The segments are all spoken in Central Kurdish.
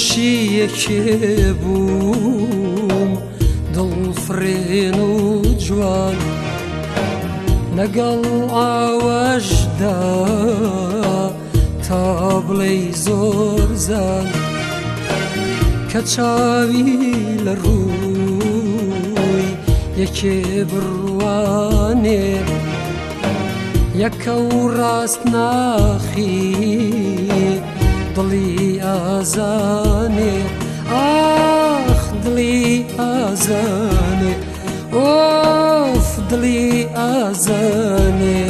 خۆشیەکێ بووم دڵفرێن و جوان لەگەڵ ئاوەشدا تا بڵێ زۆر زان کە چاوی لە ڕووی یەکێ بڕوانێ یەکە و ڕاست ناخی دڵی ئازانێ ئاخ دڵی ئازانێ ئۆف دڵی ئازانێ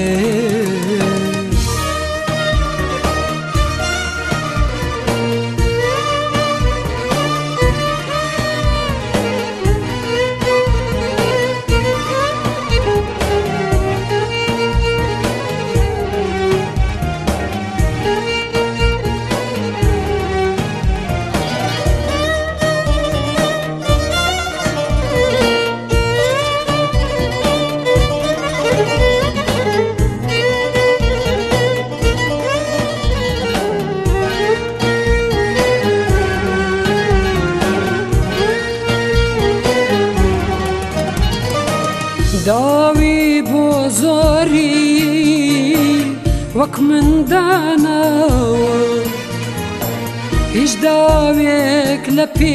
داوی بۆ زۆری وەک مندانەوە هیچ داوێک لە پێ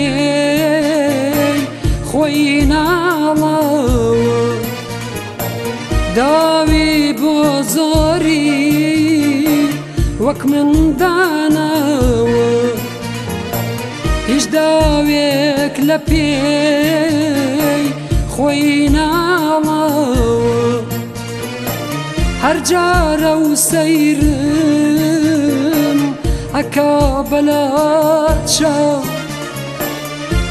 خۆی ناڵەوە داوی بۆ زۆری وەک مندانەوە هیچ داوێک لە پێ خۆی نامەوە هەرجارە و سەیرم ئەکا بەلاچە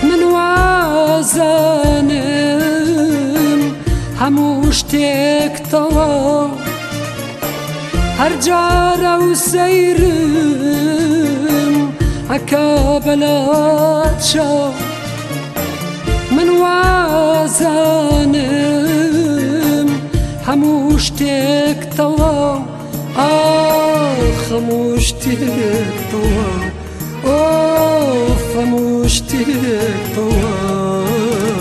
منوازانم هەموو شتێکتەوە هەرجارە و سەیرم ئەکا بەلاچە من وازانم هەموو شتێک تەواو هەموو شتێک تەواو ئۆ هەموو شتێک تەواو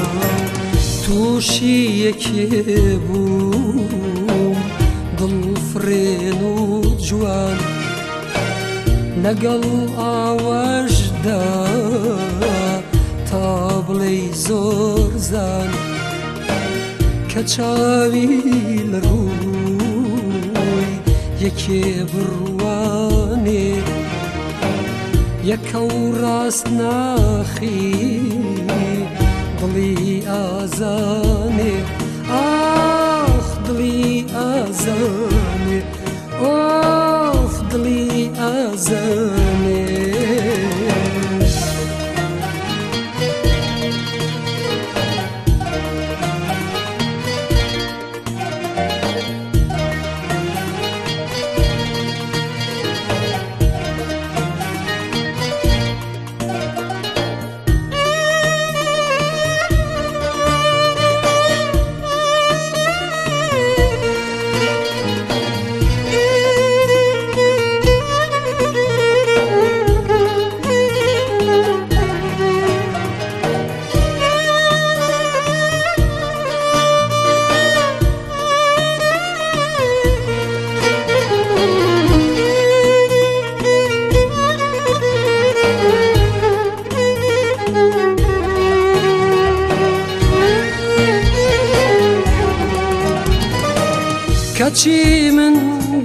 تووشی یەکێ بوو دڵ فرێن و جوان لەگەڵ ئاوەشدا تا بڵێ زۆر زان کە چاوی لە ڕووی یەکێ بڕوانێ یەکە و ڕاست ناخی بڵی ئازار کۆچی من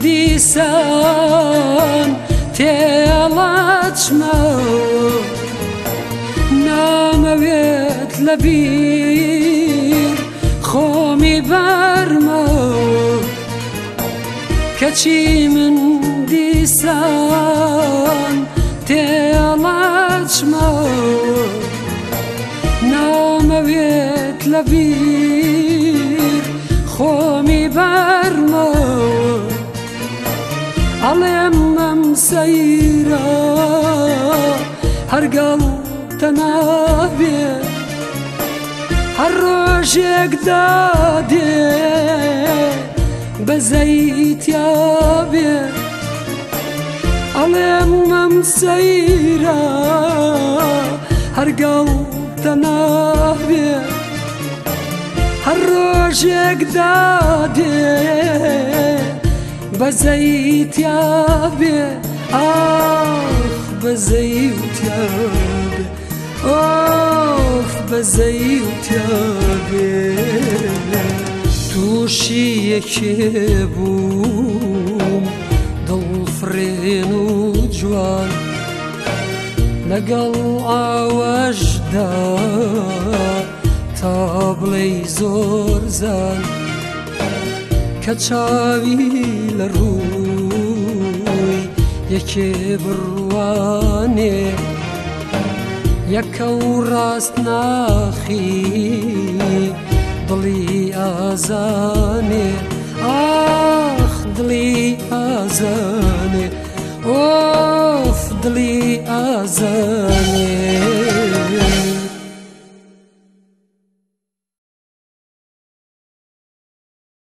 دیسان تێڵاتچمە نامەوێت لە بیر خۆمی بەرمە کەچی من دیسان تێڵاتچمە نامەوێت لە بیر علیم سیرا هر گل خۆمی بەرمەوە ئەڵێم مەم سەیرە هەرگەڵ تەنابێ هەر ڕۆژێکدا دێ بەزەیتیا بێ ئەڵێم هر سەیرە هەرگەڵ تەنابێ ҳаррӯжек даде ба заит ябе ах ба заит ябе ах ба заит ябе тӯшие ке бум дилфрену ҷуан нагал аважда تا بڵێ زۆر زان کە چاوی لە ڕووی یەکێ بڕوانێ یەکە و ڕاست ناخی دڵی ئازانێ ئاخ دڵی ئازانێ ئۆف دڵی ئازانێ